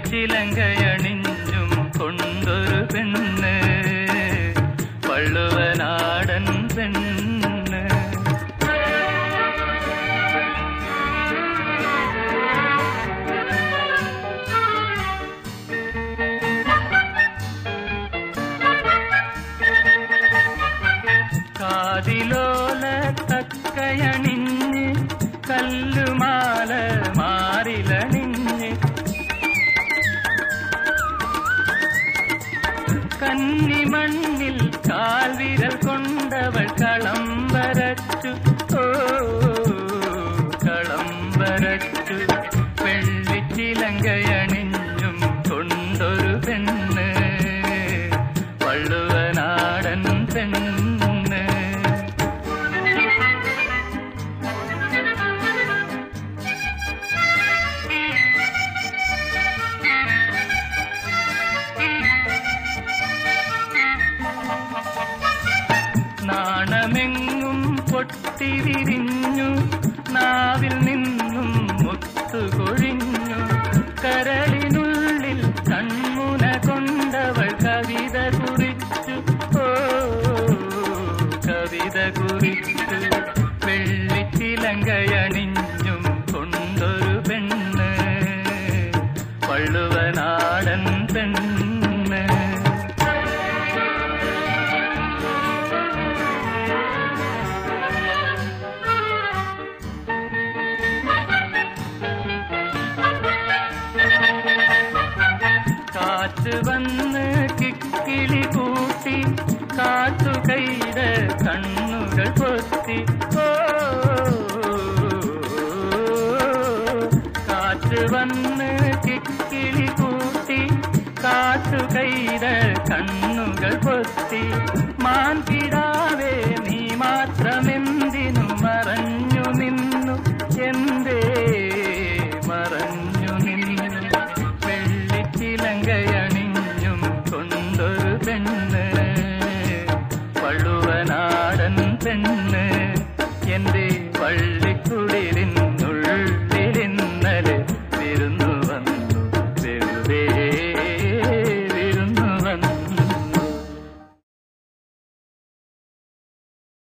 வெற்றிலங்கை அணிஞ்சும் கொண்டொரு பெண்ணு. பள்ளுவ நாடன் பெண்ணு. காதிலோல தக்கையணிஞ்சு கல்லு கன்னி மண்ணில் கால் வீரல் கொண்டு നാണമെങ്ങും പൊട്ടിവിരിഞ്ഞു നാവിൽ നിന്നും മുത്തുകൊഴിഞ്ഞു. കരളിനുള്ളിൽ കൺമുന കൊണ്ടവൾ കവിത കുറിച്ചു. ഓ കവിത കുറിച്ചു. വെള്ളിച്ചിലങ്കയണിഞ്ഞും കൊണ്ടൊരു പെണ്ണ്. പള്ളുവനാടൻ പെണ്ണ്. കാറ്റ് വന്ന് കിക്കിളി കൂട്ടി കാട്ടുകൈയുടെ കണ്ണുകൾ പൊത്തി. ഓ കാറ്റ് വന്ന് കിക്കിളി കൂട്ടി കാട്ടുകൈയുടെ കണ്ണുകൾ പൊത്തി. മാൻകിടാവേ പെണ്ണ് എന്റെ പള്ളിക്കുടിലിൻ